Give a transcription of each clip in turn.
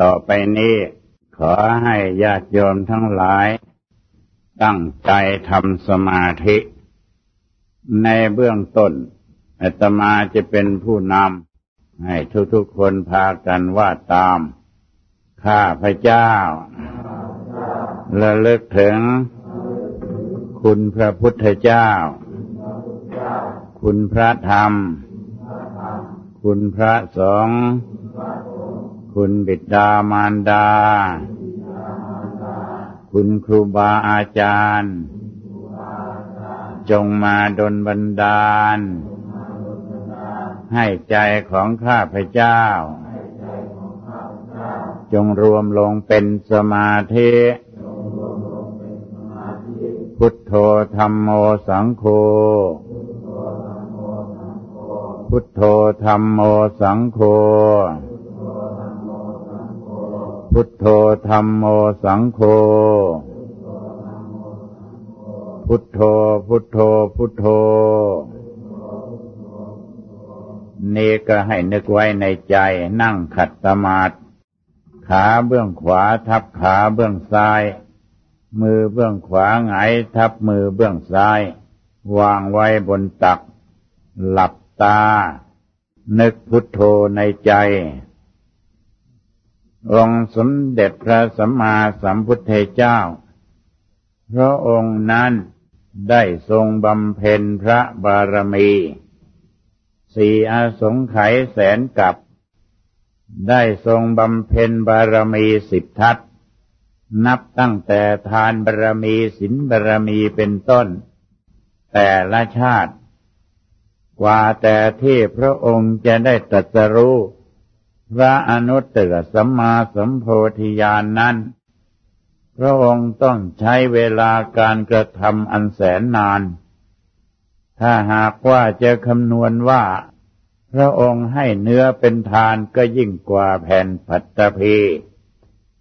ต่อไปนี้ขอให้ญาติโยมทั้งหลาย ตั้งใจทำสมาธิ ในเบื้องต้นอาตมาจะเป็นผู้นำให้ทุกๆคนพากันว่าตาม ข้าพระเจ้าระลึกถึง คุณพระพุทธเจ้า คุณพระธรรม คุณพระสงฆ์ คุณบิดามารดา คุณครูบาอาจารย์ จงมาดลบันดาล ให้ใจของข้าพเจ้า จงรวมลงเป็นสมาธิ พุทโธธรรมโมสังโฆพุทโธธรรมโมสังโฆ พุทโธธรรมโมสังโฆ พุทโธ พุทโธ พุทโธ นี่ก็ให้นึกไว้ในใจนั่งขัดสมาธิขาเบื้องขวาทับขาเบื้องซ้าย มือเบื้องขวาหงายทับมือเบื้องซ้าย วางไว้บนตัก หลับตา นึกพุทโธในใจ องค์สมเด็จพระสัมมาสัมพุทธเจ้า พระองค์นั้นได้ทรงบำเพ็ญพระบารมี สี่อาสงไขยแสนกับ ได้ทรงบำเพ็ญบารมีสิบทัศนับตั้งแต่ทานบารมีศีลบารมีเป็นต้น แต่ละชาติ กว่าแต่ที่พระองค์จะได้ตรัสรู้ พระอนุตตรสัมมาสัมโพธิญาณนนั้น พระองค์ต้องใช้เวลาการกระทำอันแสนนาน ถ้าหากว่าจะคำนวณว่า พระองค์ให้เนื้อเป็นทานก็ยิ่งกว่าแผ่นปัตตภี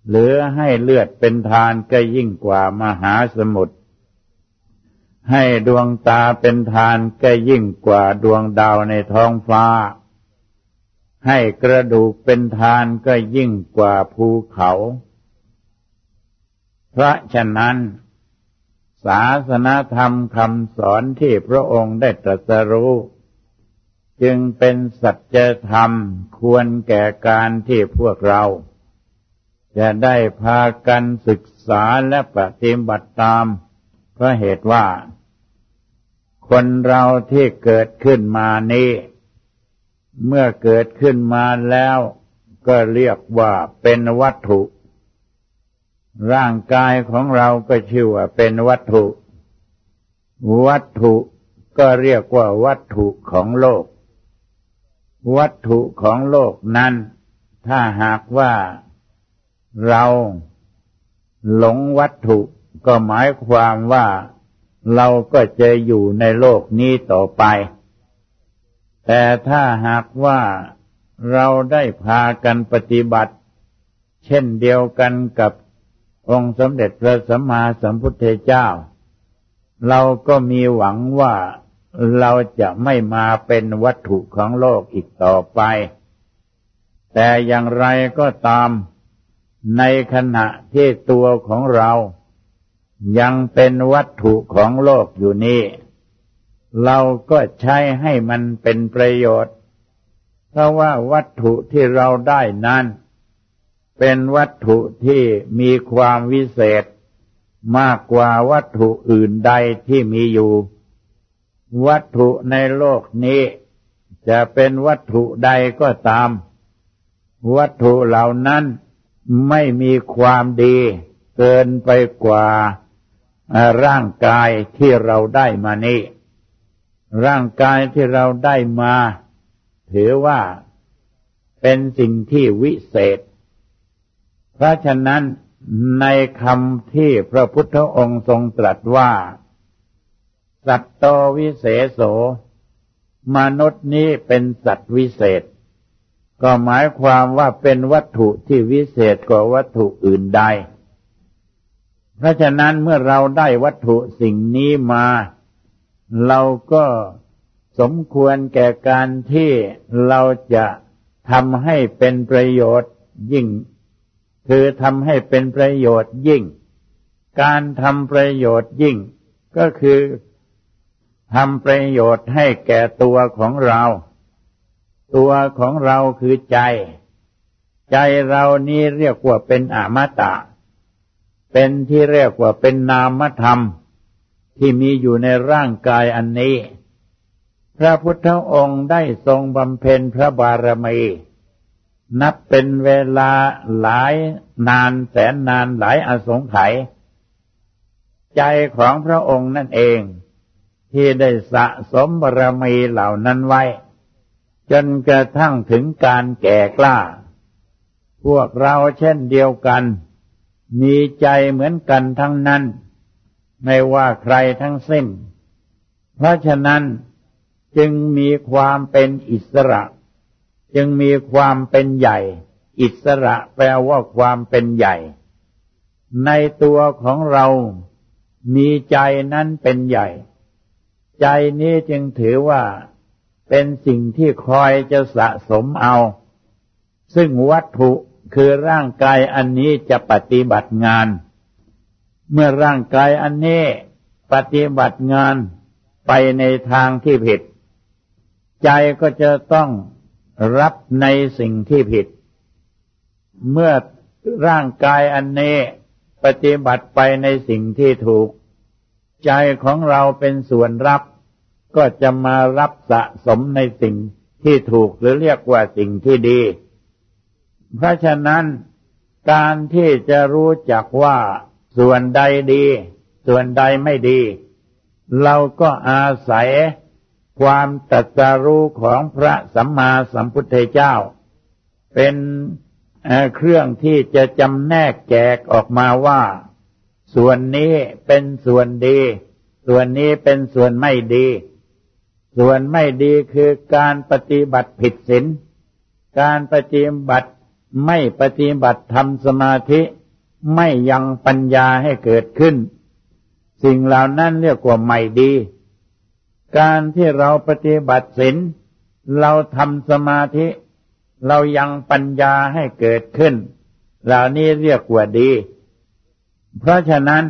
หรือให้เลือดเป็นทานก็ยิ่งกว่ามหาสมุทร ให้ดวงตาเป็นทานก็ยิ่งกว่าดวงดาวในท้องฟ้า ให้กระดูกเป็นทานก็ยิ่งกว่าภูเขา เพราะฉะนั้น ศาสนาธรรมคำสอนที่พระองค์ได้ตรัสรู้ จึงเป็นสัจธรรมควรแก่การที่พวกเรา จะได้พากันศึกษาและปฏิบัติตามเพราะเหตุว่า คนเราที่เกิดขึ้นมานี้ เมื่อเกิดขึ้นมาแล้วก็เรียกว่าเป็นวัตถุ ร่างกายของเราก็ชื่อว่าเป็นวัตถุ วัตถุก็เรียกว่าวัตถุของโลก วัตถุของโลกนั้น ถ้าหากว่าเราหลงวัตถุก็หมายความว่าเราก็จะอยู่ในโลกนี้ต่อไป แต่ถ้าหากว่าเราได้พากันปฏิบัติ เช่นเดียวกันกับองค์สมเด็จพระสัมมาสัมพุทธเจ้า เราก็มีหวังว่าเราจะไม่มาเป็นวัตถุของโลกอีกต่อไป แต่อย่างไรก็ตามในขณะที่ตัวของเรายังเป็นวัตถุของโลกอยู่นี้ เราก็ใช้ให้มันเป็นประโยชน์ เพราะว่าวัตถุที่เราได้นั้น เป็นวัตถุที่มีความวิเศษ มากกว่าวัตถุอื่นใดที่มีอยู่ วัตถุในโลกนี้ จะเป็นวัตถุใดก็ตาม วัตถุเหล่านั้นไม่มีความดีเกินไปกว่าร่างกายที่เราได้มานี้ ร่างกายที่เราได้มา ถือว่าเป็นสิ่งที่วิเศษ เพราะฉะนั้นในคำที่พระพุทธองค์ทรงตรัสว่า สัตโตวิเศษโส มนุษย์นี้เป็นสัตว์วิเศษ ก็หมายความว่าเป็นวัตถุที่วิเศษกว่าวัตถุอื่นใด เพราะฉะนั้นเมื่อเราได้วัตถุสิ่งนี้มา เราก็สมควรแก่การที่เราจะทำให้เป็นประโยชน์ยิ่ง คือทำให้เป็นประโยชน์ยิ่ง การทำประโยชน์ยิ่ง ก็คือทำประโยชน์ให้แก่ตัวของเรา ตัวของเราคือใจ ใจเรานี้เรียกว่าเป็นอมตะ เป็นที่เรียกว่าเป็นนามธรรม ที่มีอยู่ในร่างกายอันนี้ พระพุทธองค์ได้ทรงบำเพ็ญพระบารมี นับเป็นเวลาหลายนานแสนนานหลายอสงไขยใจของพระองค์นั่นเอง ที่ได้สะสมบารมีเหล่านั้นไว้ จนกระทั่งถึงการแก่กล้า พวกเราเช่นเดียวกัน มีใจเหมือนกันทั้งนั้น ไม่ว่าใครทั้งสิ้น เพราะฉะนั้นจึงมีความเป็นอิสระ จึงมีความเป็นใหญ่ อิสระแปลว่าความเป็นใหญ่ ในตัวของเรามีใจนั้นเป็นใหญ่ ใจนี้จึงถือว่าเป็นสิ่งที่คอยจะสะสมเอา ซึ่งวัตถุคือร่างกายอันนี้จะปฏิบัติงาน เมื่อร่างกายอันนี้ปฏิบัติงานไปในทางที่ผิด ใจก็จะต้องรับในสิ่งที่ผิด เมื่อร่างกายอันนี้ปฏิบัติไปในสิ่งที่ถูก ใจของเราเป็นส่วนรับ ก็จะมารับสะสมในสิ่งที่ถูกหรือเรียกว่าสิ่งที่ดี เพราะฉะนั้นการที่จะรู้จักว่า ส่วนใดดี ส่วนใดไม่ดี เราก็อาศัยความตรัสรู้ของพระสัมมาสัมพุทธเจ้า เป็นเครื่องที่จะจำแนกแจกออกมาว่า ส่วนนี้เป็นส่วนดี ส่วนนี้เป็นส่วนไม่ดี ส่วนไม่ดีคือการปฏิบัติผิดศีลการปฏิบัติไม่ปฏิบัติทำสมาธิ ไม่ยังปัญญาให้เกิดขึ้น สิ่งเหล่านั้นเรียกว่าไม่ดี การที่เราปฏิบัติศีลเราทำสมาธิ เรายังปัญญาให้เกิดขึ้น เหล่านี้เรียกว่าดี เพราะฉะนั้น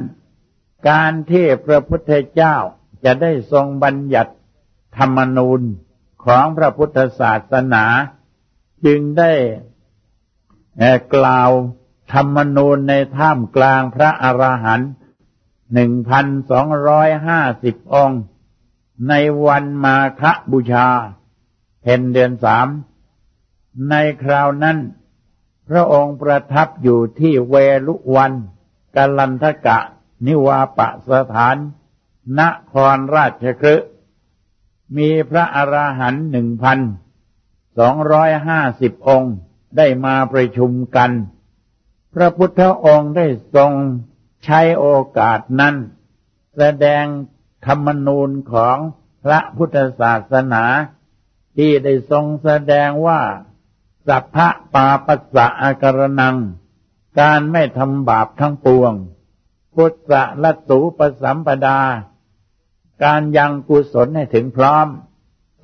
การที่พระพุทธเจ้าจะได้ทรงบัญญัติธรรมนูญของพระพุทธศาสนา จึงได้กล่าว ธรรมนูญในท่ามกลางพระอรหันต์หนึ่งพันสองร้อยห้าสิบองค์ ในวันมาคบูชาเพ็นเดือนสาม ในคราวนั้น พระองค์ประทับอยู่ที่เวลุวันกาลันทกะ นิวาปะสถาน นครราชคฤห์มีพระอราหันต์หนึ่งพันสองร้อยห้าสิบองค์ได้มาประชุมกัน พระพุทธองค์ได้ทรงใช้โอกาสนั้น แสดงธรรมนูญของพระพุทธศาสนา ที่ได้ทรงแสดงว่าสัพพะปาปัสสะอาการนัง การไม่ทำบาปทั้งปวง พุทธะละสูปสัมปดา การยังกุศลให้ถึงพร้อม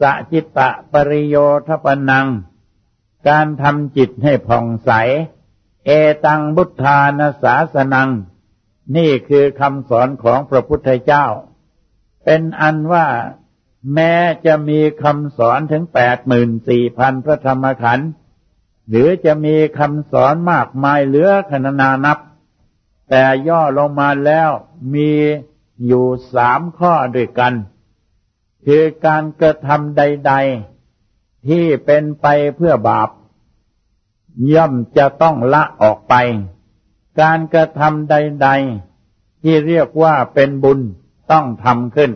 สะจิตตะปริโยทปนัง การทำจิตให้ผ่องใส เอตังบุทธานาสาสนัง นี่คือคำสอนของพระพุทธเจ้า เป็นอันว่าแม้จะมีคำสอนถึงแปดหมื่นสี่พันพระธรรมขันธ์หรือจะมีคำสอนมากมายเหลือขนานับ แต่ย่อลงมาแล้วมีอยู่สามข้อด้วยกัน คือการกระทำใด ๆ ที่เป็นไปเพื่อบาป ย่อมจะต้องละออกไป การกระทำใด ๆ ที่เรียกว่าเป็นบุญต้องทำขึ้น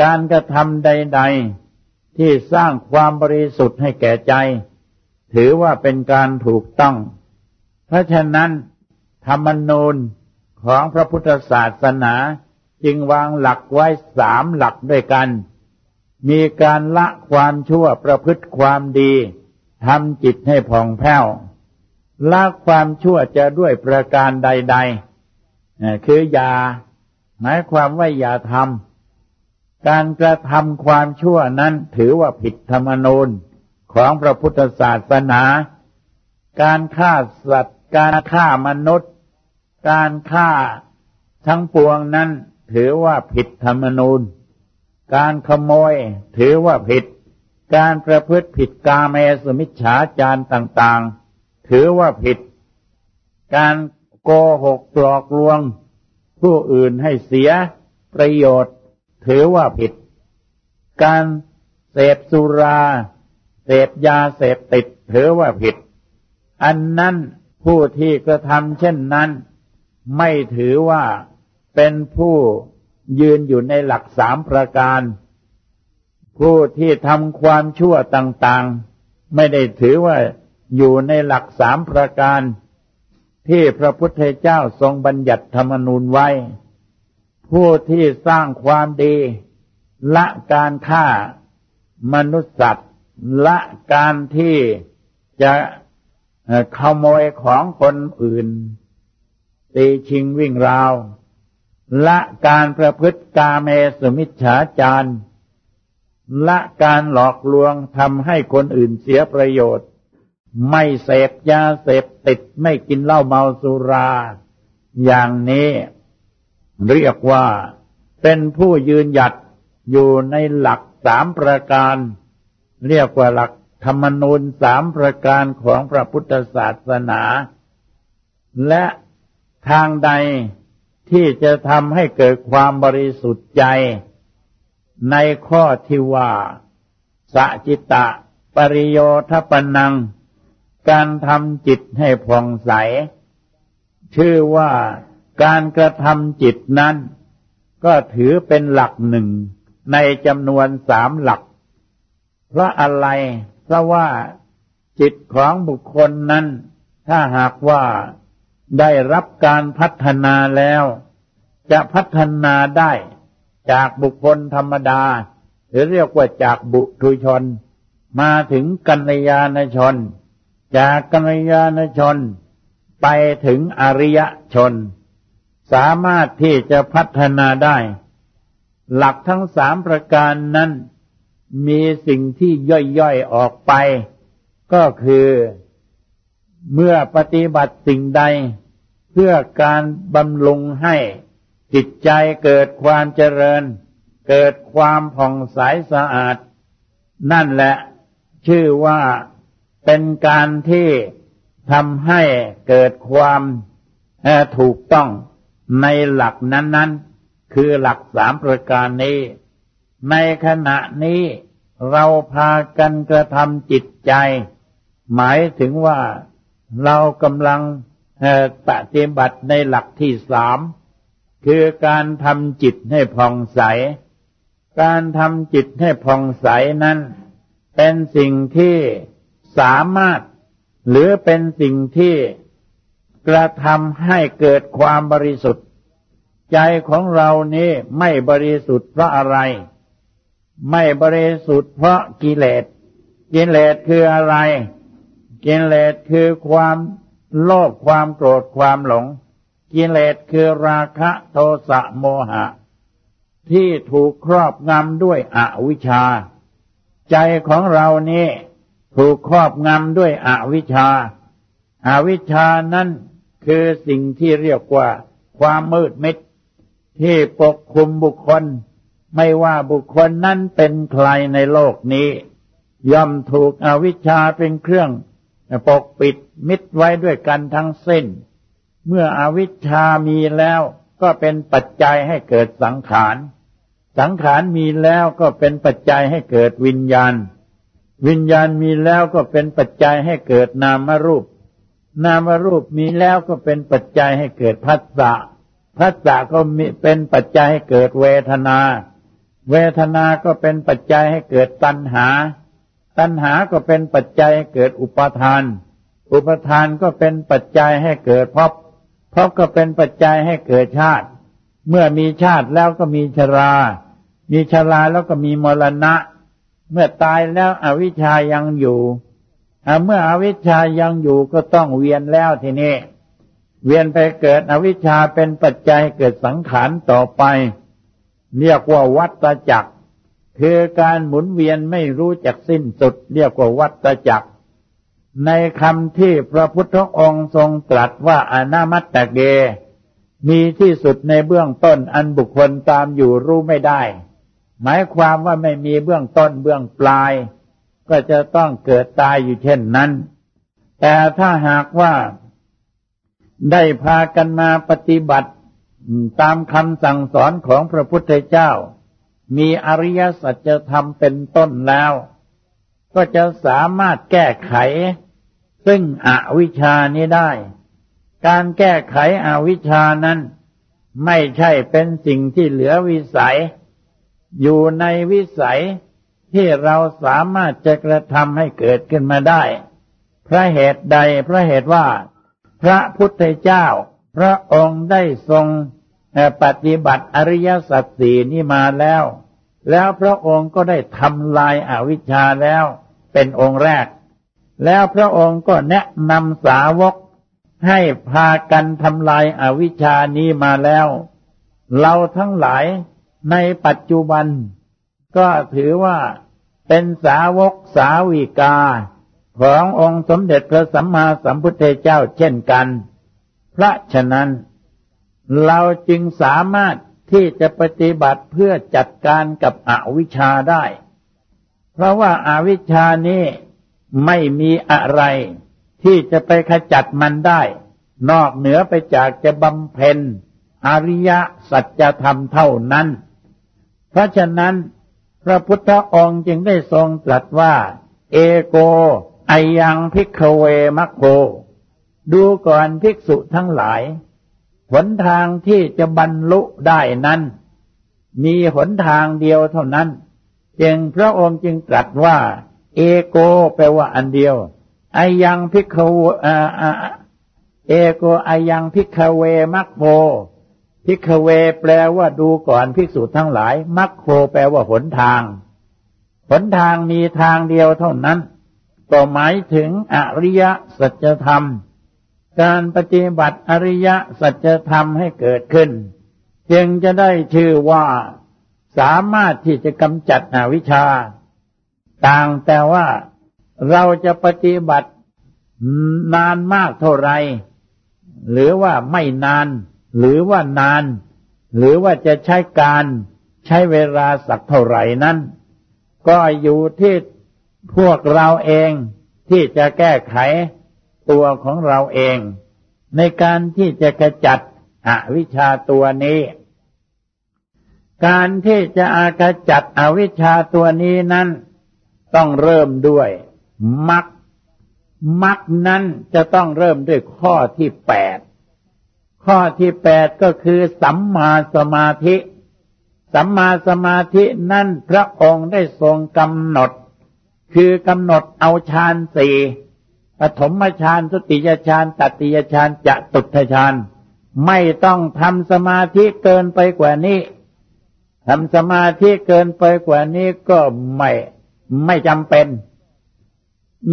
การกระทำใด ๆ ที่สร้างความบริสุทธิ์ให้แก่ใจ ถือว่าเป็นการถูกต้อง เพราะฉะนั้น ธรรมนูญของพระพุทธศาสนาจึงวางหลักไว้สามหลักด้วยกัน มีการละความชั่วประพฤติความดี ทำจิตให้ผ่องแผ้วละความชั่วจะด้วยประการใด ๆ คืออย่าหมายความว่าอย่าทำการกระทำความชั่วนั้นถือว่าผิดธรรมนูญของพระพุทธศาสนา การฆ่าสัตว์ การฆ่ามนุษย์ การฆ่าทั้งปวงนั้นถือว่าผิดธรรมนูญ การขโมยถือว่าผิด การประพฤติผิดกาเมสมิจฉาจารต่าง ๆ ถือว่าผิด การโกหกหลอกลวง ผู้อื่นให้เสียประโยชน์ ถือว่าผิด การเสพสุรา เสพยาเสพติดถือว่าผิด อันนั้นผู้ที่กระทำเช่นนั้น ไม่ถือว่าเป็นผู้ยืนอยู่ในหลักสามประการ ผู้ที่ทำความชั่วต่างๆ ไม่ได้ถือว่าอยู่ในหลักสามประการ ที่พระพุทธเจ้าทรงบัญญัติธรรมนูญไว้ ผู้ที่สร้างความดี ละการฆ่ามนุษย์สัตว์ ละการที่จะขโมยของคนอื่น ตีชิงวิ่งราว ละการประพฤติกาเมสมิจฉาจาร ละการหลอกลวงทำให้คนอื่นเสียประโยชน์ ไม่เสพยาเสพติดไม่กินเหล้าเมาสุรา อย่างนี้เรียกว่าเป็นผู้ยืนหยัดอยู่ในหลักสามประการ เรียกว่าหลักธรรมนูญสามประการของพระพุทธศาสนา และทางใดที่จะทำให้เกิดความบริสุทธิ์ใจ ในข้อที่ว่าสัจิตะ ปริโยทปนัง การทำจิตให้ผ่องใส ชื่อว่าการกระทำจิตนั้น ก็ถือเป็นหลักหนึ่งในจำนวนสามหลัก เพราะอะไร เพราะว่าจิตของบุคคลนั้น ถ้าหากว่าได้รับการพัฒนาแล้ว จะพัฒนาได้ จากบุคคลธรรมดา หรือเรียกว่าจากบุตุชน มาถึงกัญญาณชน จากกัญญาณชน ไปถึงอริยชน สามารถที่จะพัฒนาได้ หลักทั้งสามประการนั้น มีสิ่งที่ย่อยๆออกไป ก็คือเมื่อปฏิบัติสิ่งใด เพื่อการบำรุงให้ จิตใจเกิดความเจริญ เกิดความผ่องใสสะอาด นั่นแหละชื่อว่าเป็นการที่ทำให้เกิดความถูกต้องในหลักนั้น ๆ คือหลักสามประการนี้ ในขณะนี้เราพากันกระทำจิตใจ หมายถึงว่าเรากำลังปฏิบัติในหลักที่สาม คือการทำจิตให้ผ่องใส การทำจิตให้ผ่องใสนั้น เป็นสิ่งที่สามารถ หรือเป็นสิ่งที่กระทำให้เกิดความบริสุทธิ์ ใจของเรานี้ไม่บริสุทธิ์เพราะอะไร ไม่บริสุทธิ์เพราะกิเลส กิเลสคืออะไร กิเลสคือความโลภความโกรธความหลง กิเลสคือราคะโทสะโมหะ ที่ถูกครอบงำด้วยอวิชชา ใจของเรานี่ถูกครอบงำด้วยอวิชชาอาวิชชานั้นคือสิ่งที่เรียกว่าความมืดมิด ที่ปกคลุมบุคคล ไม่ว่าบุคคลนั้นเป็นใครในโลกนี้ ย่อมถูกอวิชชาเป็นเครื่อง ปกปิดมิดไว้ด้วยกันทั้งสิ้น เมื่ออวิชชามีแล้วก็เป็นปัจจัยให้เกิดสังขาร สังขารมีแล้วก็เป็นปัจจัยให้เกิดวิญญาณ วิญญาณมีแล้วก็เป็นปัจจัยให้เกิดนามรูป นามรูปมีแล้วก็เป็นปัจจัยให้เกิดพัสสะพัสสะก็มีเป็นปัจจัยให้เกิดเวทนา เวทนาก็เป็นปัจจัยให้เกิดตัณหา ตัณหาก็เป็นปัจจัยให้เกิดอุปทาน อุปทานก็เป็นปัจจัยให้เกิดภพ ภพก็เป็นปัจจัยให้เกิดชาติ เมื่อมีชาติแล้วก็มีชรา มีชราแล้วก็มีมรณะ เมื่อตายแล้วอวิชายังอยู่เมื่ออวิชายังอยู่ก็ต้องเวียนแล้วทีนี้เวียนไปเกิดอวิชชาเป็นปัจจัยเกิดสังขารต่อไป เรียกว่าวัตจักร คือการหมุนเวียนไม่รู้จักสิ้นสุด เรียกว่าวัฏจักร ในคำที่พระพุทธองค์ทรงตรัสว่าอนามัตตเก มีที่สุดในเบื้องต้นอันบุคคลตามอยู่รู้ไม่ได้ หมายความว่าไม่มีเบื้องต้นเบื้องปลาย ก็จะต้องเกิดตายอยู่เช่นนั้น แต่ถ้าหากว่าได้พากันมาปฏิบัติตามคำสั่งสอนของพระพุทธเจ้า มีอริยสัจธรรมเป็นต้นแล้ว ก็จะสามารถแก้ไข ซึ่งอวิชานี้ได้ การแก้ไขอวิชานั้น ไม่ใช่เป็นสิ่งที่เหลือวิสัย อยู่ในวิสัยที่เราสามารถจะกระทำให้เกิดขึ้นมาได้พระเหตุใดพระเหตุว่า พระพุทธเจ้า พระองค์ได้ทรงปฏิบัติอริยสัจสี่นี้มาแล้ว แล้วพระองค์ก็ได้ทำลายอาวิชชาแล้ว เป็นองค์แรก แล้วพระองค์ก็แนะนำสาวกให้พากันทำลายอาวิชชานี้มาแล้ว เราทั้งหลายในปัจจุบัน ก็ถือว่าเป็นสาวกสาวิกา ขององค์สมเด็จพระสัมมาสัมพุทธเจ้าเช่นกัน เพราะฉะนั้น เราจึงสามารถที่จะปฏิบัติเพื่อจัดการกับอวิชชาได้ เพราะว่าอาวิชชานี้ไม่มีอะไร ที่จะไปขจัดมันได้ นอกเหนือไปจากจะบำเพ็ญอริยสัจธรรมเท่านั้น เพราะฉะนั้น พระพุทธองค์จึงได้ทรงตรัสว่า เอโกไอยังพิกเวมัคโค ดูก่อนภิกษุทั้งหลาย หนทางที่จะบรรลุได้นั้น มีหนทางเดียวเท่านั้น จึงพระองค์จึงตรัสว่า เอโกแปลว่าอันเดียว อะยัง ภิกขะเวเอโก อะยัง ภิกขะเวมัคโค ภิกขะเวแปลว่าดูก่อนภิกษุทั้งหลาย มัคโคแปลว่าหนทาง หนทางมีทางเดียวเท่านั้น ก็หมายถึงอริยสัจธรรม การปฏิบัติอริยสัจธรรมให้เกิดขึ้น จึงจะได้ชื่อว่า สามารถที่จะกำจัดอวิชชา ต่างแต่ว่าเราจะปฏิบัตินานมากเท่าไร หรือว่าไม่นาน หรือว่านาน หรือว่าจะใช้การใช้เวลาสักเท่าไหร่นั้น ก็อยู่ที่พวกเราเองที่จะแก้ไขตัวของเราเอง ในการที่จะกระจัดอวิชชาตัวนี้ การที่จะอากจัดอวิชชาตัวนี้นั้น ต้องเริ่มด้วยมักมักนั้นจะต้องเริ่มด้วยข้อที่แปดข้อที่แปดก็คือสัมมาสมาธิ สัมมาสมาธินั่นพระองค์ได้ทรงกำหนด คือกำหนดเอาฌานสี่ปฐมฌานสติยฌานตติยฌานจะตุทฌานไม่ต้องทำสมาธิเกินไปกว่านี้ ทำสมาธิเกินไปกว่านี้ก็ไม่ไม่จำเป็น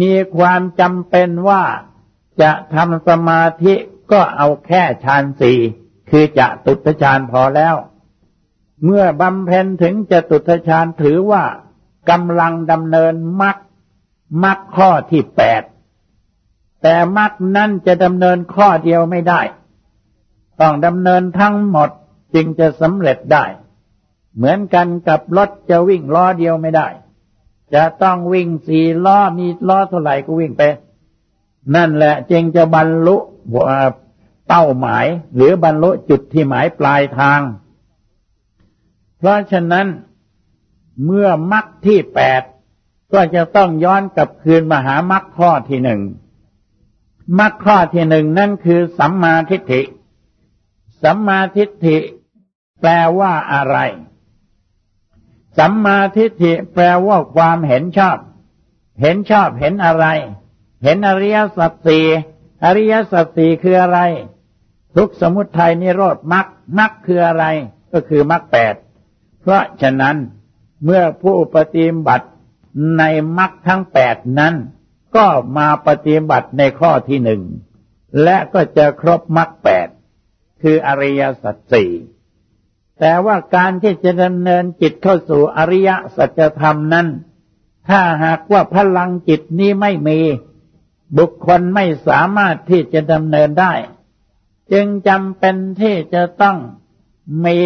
มีความจำเป็นว่าจะทำสมาธิก็เอาแค่ฌานสี่คือจะตุทฌานพอแล้ว เมื่อบำเพ็ญถึงจะตุทฌานถือว่ากำลังดำเนินมรรคมรรคข้อที่แปดแต่มรรคนั้นจะดำเนินข้อเดียวไม่ได้ ต้องดำเนินทั้งหมดจึงจะสำเร็จได้ เหมือนกันกับรถจะวิ่งล้อเดียวไม่ได้ จะต้องวิ่งสี่ล้อมีล้อเท่าไหร่ก็วิ่งไป นั่นแหละจึงจะบรรลุเป้าหมาย หรือบรรลุจุดที่หมายปลายทาง เพราะฉะนั้นเมื่อมรรคที่แปดก็จะต้องย้อนกลับคืนมาหามรรคข้อที่หนึ่งมรรคข้อที่หนึ่งนั่นคือสัมมาทิฏฐิ สัมมาทิฏฐิแปลว่าอะไร สัมมาทิฏฐิแปลว่าความเห็นชอบ เห็นชอบเห็นอะไร เห็นอริยสัจสี่อริยสัจสี่คืออะไร ทุกสมุทัยนิโรธมรรคมรรคคืออะไร ก็คือมรรคแปด เพราะฉะนั้นเมื่อผู้ปฏิบัติในมรรคทั้งแปดนั้น ก็มาปฏิบัติในข้อที่หนึ่ง และก็จะครบมรรคแปด คืออริยสัจสี่ แต่ว่าการที่จะดำเนินจิตเข้าสู่อริยสัจธรรมนั้น ถ้าหากว่าพลังจิตนี้ไม่มี บุคคลไม่สามารถที่จะดำเนินได้ จึงจำเป็นที่จะต้องมี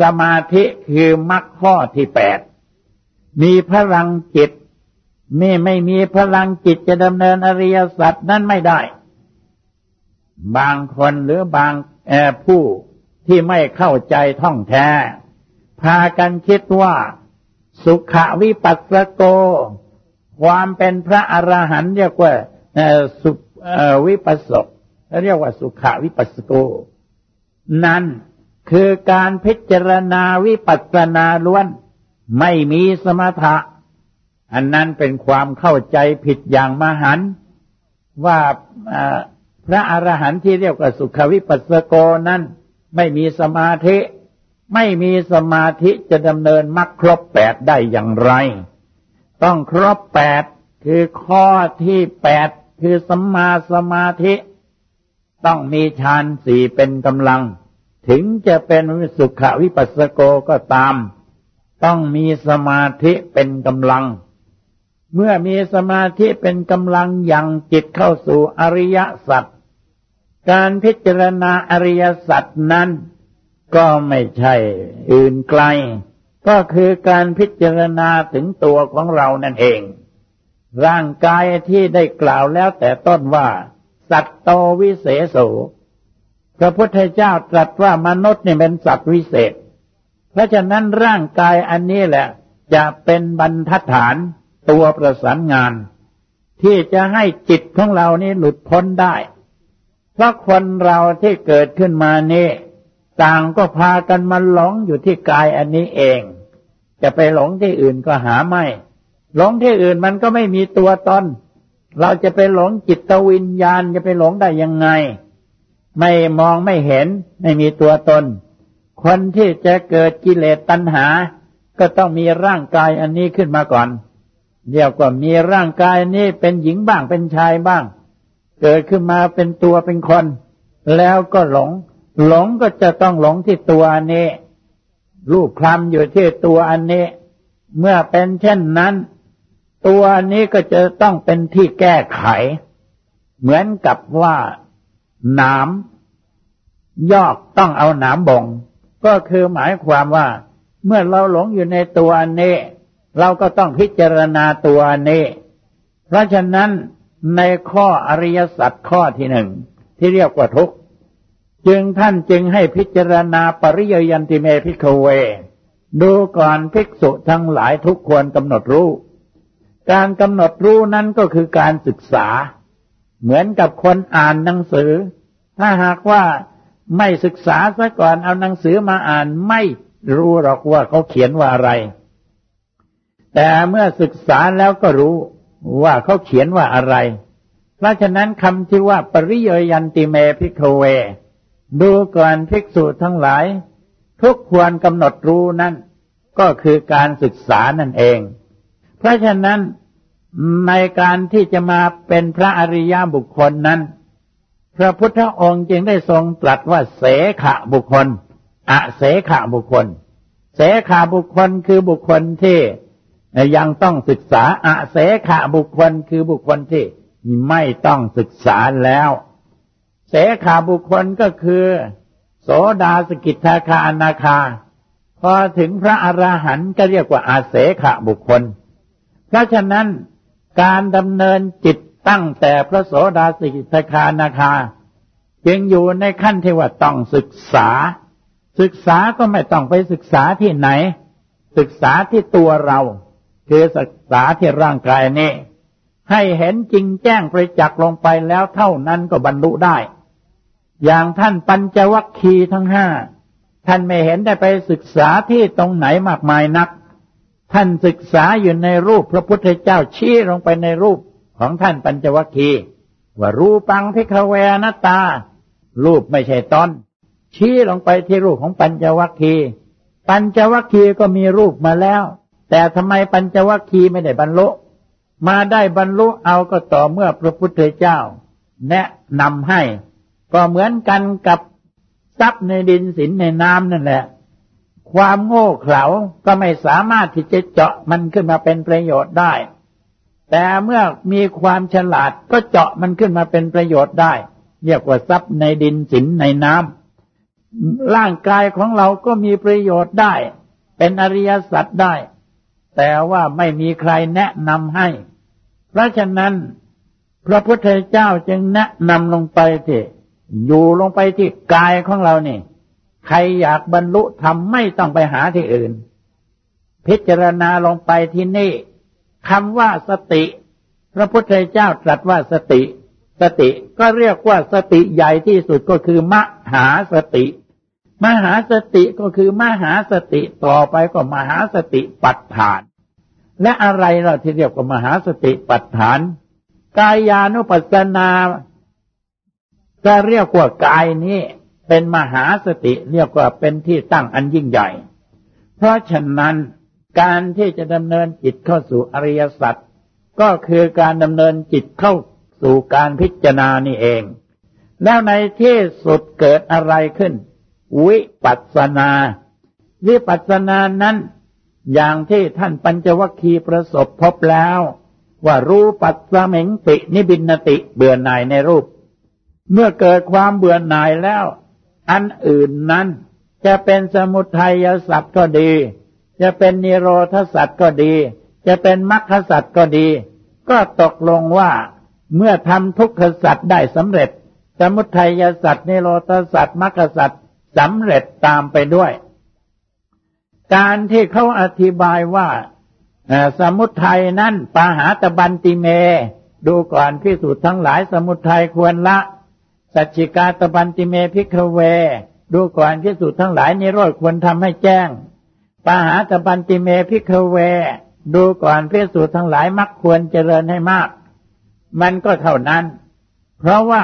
สมาธิคือมรรคข้อที่แปด มีพลังจิตมีไม่มีพลังจิตจะดำเนินอริยสัจนั้นไม่ได้ บางคนหรือบางผู้ ที่ไม่เข้าใจท่องแท้ พากันคิดว่า สุขวิปัสสโก ความเป็นพระอรหันต์เรียกว่าสุวิปัสสกเรียกว่าสุขวิปัสสโก นั้นคือการพิจารณาวิปัสสนาล้วนไม่มีสมถะ อันนั้นเป็นความเข้าใจผิดอย่างมหันว่าพระอรหันต์ที่เรียกว่าสุขวิปัสสโกนั้น ไม่มีสมาธิ ไม่มีสมาธิจะดำเนินมรรคครบแปดได้อย่างไร ต้องครบแปดคือข้อที่แปดคือสัมมาสมาธิ ต้องมีฌานสี่เป็นกำลัง ถึงจะเป็นสุขวิปัสสโกก็ตาม ต้องมีสมาธิเป็นกำลัง เมื่อมีสมาธิเป็นกำลังยังจิตเข้าสู่อริยสัจ การพิจารณาอริยสัจนั้น ก็ไม่ใช่อื่นไกล ก็คือการพิจารณาถึงตัวของเรานั่นเอง ร่างกายที่ได้กล่าวแล้วแต่ต้นว่า สัตโตวิเศษโสพระพุทธเจ้าตรัสว่ามนุษย์นี่เป็นสัตว์วิเศษ เพราะฉะนั้นร่างกายอันนี้แหละ จะเป็นบรรทัดฐานตัวประสานงาน ที่จะให้จิตของเรานี่หลุดพ้นได้ เพราะคนเราที่เกิดขึ้นมานี่ต่างก็พากันมาหลงอยู่ที่กายอันนี้เอง จะไปหลงที่อื่นก็หาไม่ หลงที่อื่นมันก็ไม่มีตัวตนเราจะไปหลงจิตวิญญาณจะไปหลงได้ยังไง ไม่มองไม่เห็นไม่มีตัวตน คนที่จะเกิดกิเลสตัณหา ก็ต้องมีร่างกายอันนี้ขึ้นมาก่อนเรียกว่ามีร่างกายนี้เป็นหญิงบ้างเป็นชายบ้าง เกิดขึ้นมาเป็นตัวเป็นคน แล้วก็หลง หลงก็จะต้องหลงที่ตัวนี้ รูปคลำอยู่ที่ตัวอันนี้ เมื่อเป็นเช่นนั้น ตัวนี้ก็จะต้องเป็นที่แก้ไข เหมือนกับว่าหนามยอกต้องเอาหนามบ่ง ก็คือหมายความว่า เมื่อเราหลงอยู่ในตัวนี้ เราก็ต้องพิจารณาตัวนี้ เพราะฉะนั้น ในข้ออริยสัจข้อที่หนึ่งที่เรียกว่าทุกข์จึงท่านจึงให้พิจารณาปริยยันติเมพิกเว ดูก่อนภิกษุทั้งหลายทุกควรกำหนดรู้ การกำหนดรู้นั้นก็คือการศึกษา เหมือนกับคนอ่านหนังสือ ถ้าหากว่าไม่ศึกษาซะก่อนเอาหนังสือมาอ่านไม่รู้หรอกว่าเขาเขียนว่าอะไร แต่เมื่อศึกษาแล้วก็รู้ ว่าเขาเขียนว่าอะไร เพราะฉะนั้นคำที่ว่าปริยยันติเมพิกเว ดูก่อนภิกษุทั้งหลาย ทุกควรกำหนดรู้นั่นก็คือการศึกษานั่นเอง เพราะฉะนั้นในการที่จะมาเป็นพระอริยบุคคลนั้น พระพุทธองค์จึงได้ทรงตรัสว่าเสขะบุคคล อะเสขะบุคคล เสขาบุคคลคือบุคคลที่ ยังต้องศึกษาอาเสขะบุคคลคือบุคคลที่ไม่ต้องศึกษาแล้ว เสขาบุคคลก็คือ โสดาสกิทาคาอนาคา พอถึงพระอระหันต์ก็เรียกว่าอาเสขะบุคคล เพราะฉะนั้นการดำเนินจิตตั้งแต่พระโสดาสกิทาคานาคา จึงอยู่ในขั้นที่ว่าต้องศึกษา ศึกษาก็ไม่ต้องไปศึกษาที่ไหน ศึกษาที่ตัวเรา คือศึกษาที่ร่างกายนี้ ให้เห็นจริงแจ้งประจักษ์ลงไปแล้วเท่านั้นก็บรรลุได้ อย่างท่านปัญจวัคคีย์ทั้งห้าท่านไม่เห็นได้ไปศึกษาที่ตรงไหนมากมายนัก ท่านศึกษาอยู่ในรูปพระพุทธเจ้าชี้ลงไปในรูปของท่านปัญจวัคคีย์ว่ารูปังพิคเวนตา รูปไม่ใช่ตอนชี้ลงไปที่รูปของปัญจวัคคีย์ปัญจวัคคีย์ก็มีรูปมาแล้ว แต่ทำไมปัญจวัคคีย์ไม่ได้บรรลุ มาได้บรรลุเอาก็ต่อเมื่อพระพุทธเจ้า แนะนำให้ ก็เหมือนกันกับทรัพย์ในดินสินในน้ำนั่นแหละ ความโง่เขลาก็ไม่สามารถที่จะเจาะมันขึ้นมาเป็นประโยชน์ได้ แต่เมื่อมีความฉลาดก็เจาะมันขึ้นมาเป็นประโยชน์ได้ เรียกว่าทรัพย์ในดินสินในน้ำร่างกายของเราก็มีประโยชน์ได้ เป็นอริยสัจได้ แต่ว่าไม่มีใครแนะนำให้ เพราะฉะนั้น พระพุทธเจ้าจึงแนะนำลงไปที่อยู่ลงไปที่กายของเรานี่ ใครอยากบรรลุธรรมไม่ต้องไปหาที่อื่น พิจารณาลงไปที่นี่คำว่าสติ พระพุทธเจ้าตรัสว่าสติ สติก็เรียกว่าสติใหญ่ที่สุดก็คือมหาสติ มหาสติก็คือมหาสติต่อไปก็มหาสติปัฏฐาน และอะไรเราที่เรียกว่ามหาสติปัฏฐาน กายานุปัสสนาจะเรียกว่ากายนี้เป็นมหาสติเรียกว่าเป็นที่ตั้งอันยิ่งใหญ่ เพราะฉะนั้นการที่จะดำเนินจิตเข้าสู่อริยสัจก็คือการดำเนินจิตเข้าสู่การพิจารณานี่เอง แล้วในที่สุดเกิดอะไรขึ้น วิปัสนา วิปัสนานั้น อย่างที่ท่านปัญจวัคคีย์ประสบพบแล้ว ว่ารูปัสสเมงตินิบินติเบื่อหน่ายในรูป เมื่อเกิดความเบื่อหน่ายแล้ว อันอื่นนั้น จะเป็นสมุทัยสัตว์ก็ดี จะเป็นนิโรธสัตว์ก็ดี จะเป็นมรรคสัตว์ก็ดี ก็ตกลงว่าเมื่อทำทุกขสัตว์ได้สำเร็จ สมุทัยสัตว์นิโรธสัตว์มรรคสัตว์ สำเร็จตามไปด้วย การที่เขาอธิบายว่าสมุทัยนั้นปาหาตบันติเม ดูก่อนพิสูจน์ทั้งหลายสมุทัยควรละ สัจฉิกาตัพพันติเม ภิกขะเว ดูก่อนพิสูจน์ทั้งหลายนิโรธควรทำให้แจ้งปะหาตัพพันติเม ภิกขะเว ดูก่อนภิกษุทั้งหลายมรรคควรเจริญให้มาก มันก็เท่านั้น เพราะว่า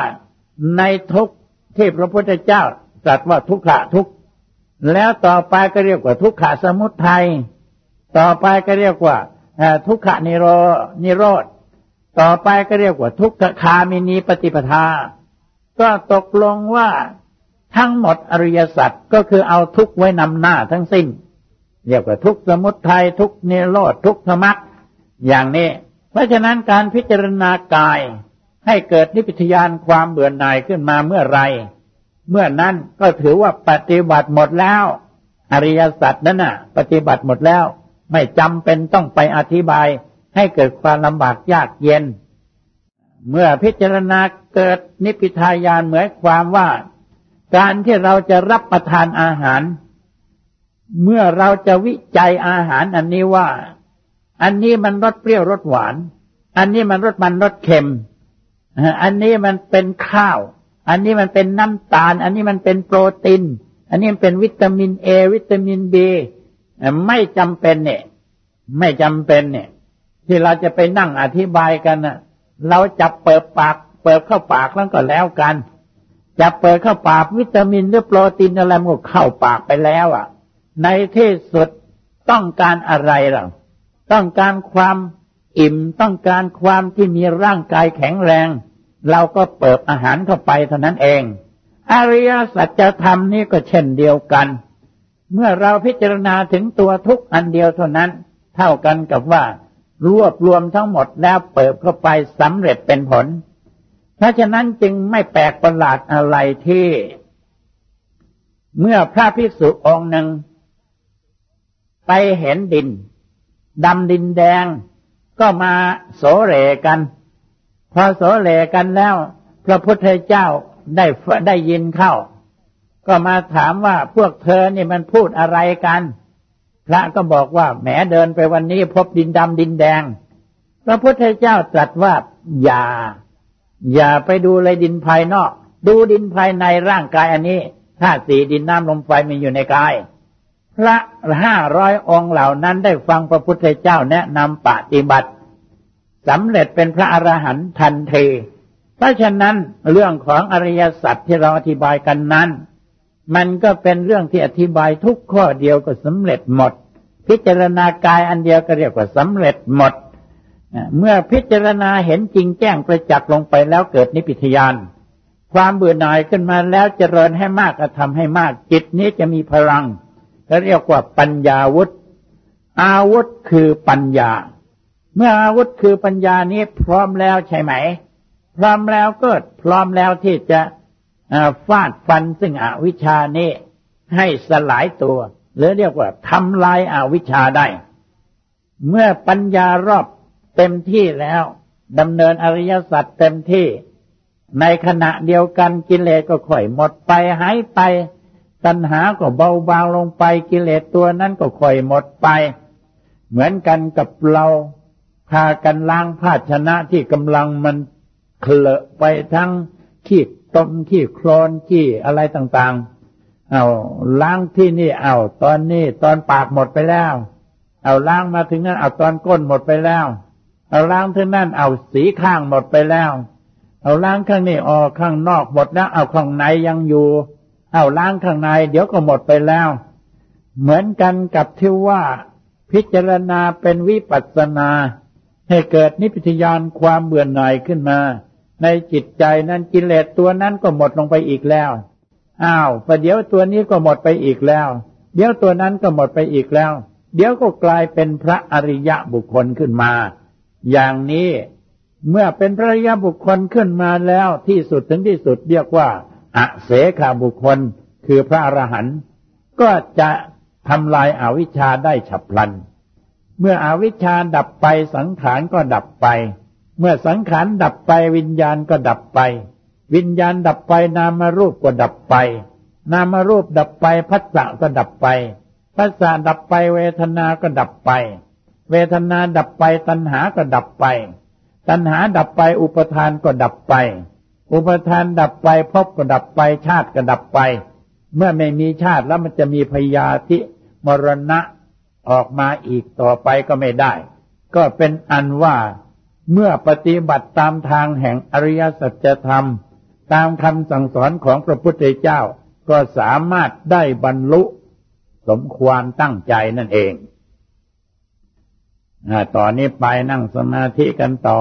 ในทุกข์ที่พระพุทธเจ้า ตรัสว่าทุกขะทุกข์ แล้วต่อไปก็เรียกว่าทุกขะสมุทัย ต่อไปก็เรียกว่าทุกขะนิโรธนิโรธ ต่อไปก็เรียกว่าทุกขคามินีปฏิปทา ก็ตกลงว่าทั้งหมดอริยสัจก็คือเอาทุกไว้นำหน้าทั้งสิ้น เรียกว่าทุกสมุทัยทุกเนโรธทุกธรรมะอย่างนี้ เพราะฉะนั้นการพิจารณากายให้เกิดนิพพยานความเบื่อหน่ายขึ้นมาเมื่อไร เมื่อนั้นก็ถือว่าปฏิบัติหมดแล้ว อริยสัจนั้นน่ะ ปฏิบัติหมดแล้ว ไม่จำเป็นต้องไปอธิบายให้เกิดความลำบากยากเย็น เมื่อพิจารณาเกิดนิพพยานเหมือนความว่า การที่เราจะรับประทานอาหาร เมื่อเราจะวิจัยอาหารอันนี้ว่า อันนี้มันรสเปรี้ยวรสหวาน อันนี้มันรสมันรสเค็ม อันนี้มันเป็นข้าว อันนี้มันเป็นน้ำตาล อันนี้มันเป็นโปรตีน อันนี้มันเป็นวิตามินเอวิตามินบีไม่จำเป็นเนี่ย ไม่จำเป็นเนี่ย ที่เราจะไปนั่งอธิบายกันนะเราจับเปิดปาก เปิดเข้าปากแล้วก็แล้วกันจับเปิดเข้าปากวิตามินหรือโปรตีนอะไรมันก็เข้าปากไปแล้วอะ ในที่สุดต้องการอะไรล่ะต้องการความอิ่มต้องการความที่มีร่างกายแข็งแรง เราก็เปิดอาหารเข้าไปเท่านั้นเอง อริยสัจธรรมนี่ก็เช่นเดียวกัน เมื่อเราพิจารณาถึงตัวทุกอันเดียวเท่านั้น เท่ากันกับว่ารวบรวมทั้งหมดแล้วเปิดเข้าไปสำเร็จเป็นผล เพราะฉะนั้นจึงไม่แปลกประหลาดอะไรที่ เมื่อพระภิกษุองค์หนึ่ง ไปเห็นดินดำดินแดงก็มาโสเรกัน พอโสเรกันแล้ว พระพุทธเจ้าได้ได้ยินเข้า ก็มาถามว่าพวกเธอนี่มันพูดอะไรกัน พระก็บอกว่าแหมเดินไปวันนี้พบดินดำดินแดง พระพุทธเจ้าตรัสว่าอย่า อย่าไปดูเลยดินภายนอก ดูดินภายในร่างกายอันนี้ธาตุสีดินน้ำลมไฟมีอยู่ในกาย พระห้าร้อยองค์เหล่านั้นได้ฟังพระพุทธเจ้าแนะนำปฏิบัติ สำเร็จเป็นพระอรหันต์ทันทีเพราะฉะนั้นเรื่องของอริยสัจที่เราอธิบายกันนั้น มันก็เป็นเรื่องที่อธิบายทุกข้อเดียวก็สำเร็จหมด พิจารณากายอันเดียวก็เรียกว่าสำเร็จหมด เมื่อพิจารณาเห็นจริงแจ้งประจักษ์ลงไปแล้วเกิดนิพพิทยาน ความเบื่อหน่ายขึ้นมาแล้วเจริญให้มากก็ทำให้มากจิตนี้จะมีพลังเรียกว่าปัญญาวุธ อาวุธคือปัญญา เมื่ออาวุธคือปัญญานี้พร้อมแล้วใช่ไหม พร้อมแล้วก็พร้อมแล้วที่จะฟาดฟันซึ่งอวิชานี้ให้สลายตัว หรือเรียกว่าทำลายอาวิชชาได้ เมื่อปัญญารอบเต็มที่แล้วดำเนินอริยสัจเต็มที่ ในขณะเดียวกันกิเลสก็ค่อยหมดไปหายไป ตัณหาก็เบาบางลงไปกิเลสตัวนั้นก็ค่อยหมดไป เหมือนกันกับเรา พากันล้างภาชนะที่กำลังมันเคลอะไปทั้งขี้ต้มขี้โคลนขี้อะไรต่างๆ เอาล้างที่นี่เอาตอนนี้ตอนปากหมดไปแล้ว เอาล้างมาถึงนั้นเอาตอนก้นหมดไปแล้ว เอาล้างที่นั่นเอาสีข้างหมดไปแล้ว เอาล้างข้างนี้ออกข้างนอกหมดแล้ว เอาข้างในยังอยู่ เอาล้างข้างใน เดี๋ยวก็หมดไปแล้ว เหมือนกันกับที่ว่าพิจารณาเป็นวิปัสสนา ให้เกิดนิพพิยานความเบื่อหน่ายขึ้นมา ในจิตใจนั้นกิเลสตัวนั้นก็หมดลงไปอีกแล้วอ้าวประเดี๋ยวตัวนี้ก็หมดไปอีกแล้ว เดี๋ยวตัวนั้นก็หมดไปอีกแล้ว เดี๋ยวก็กลายเป็นพระอริยะบุคคลขึ้นมา อย่างนี้เมื่อเป็นพระอริยบุคคลขึ้นมาแล้วที่สุดถึงที่สุดเรียกว่าอเสขาบุคคลคือพระอรหันต์ก็จะทำลายอาวิชชาได้ฉับพลัน เมื่ออวิชชาดับไปสังขารก็ดับไป เมื่อสังขารดับไปวิญญาณก็ดับไป วิญญาณดับไปนามรูปก็ดับไป นามรูปดับไปพัสสะก็ดับไปพัสสะดับไปเวทนาก็ดับไป เวทนาดับไปตัณหาก็ดับไป ตัณหาดับไปอุปทานก็ดับไป อุปทานดับไปภพก็ดับไปชาติก็ดับไป เมื่อไม่มีชาติแล้วมันจะมีพยาธิมรณะ ออกมาอีกต่อไปก็ไม่ได้ ก็เป็นอันว่าเมื่อปฏิบัติตามทางแห่งอริยสัจธรรม ตามคำสั่งสอนของพระพุทธเจ้าก็สามารถได้บรรลุ สมควาตั้งใจนั่นเองต่อนนี้ไปนั่งสมาธิกันต่อ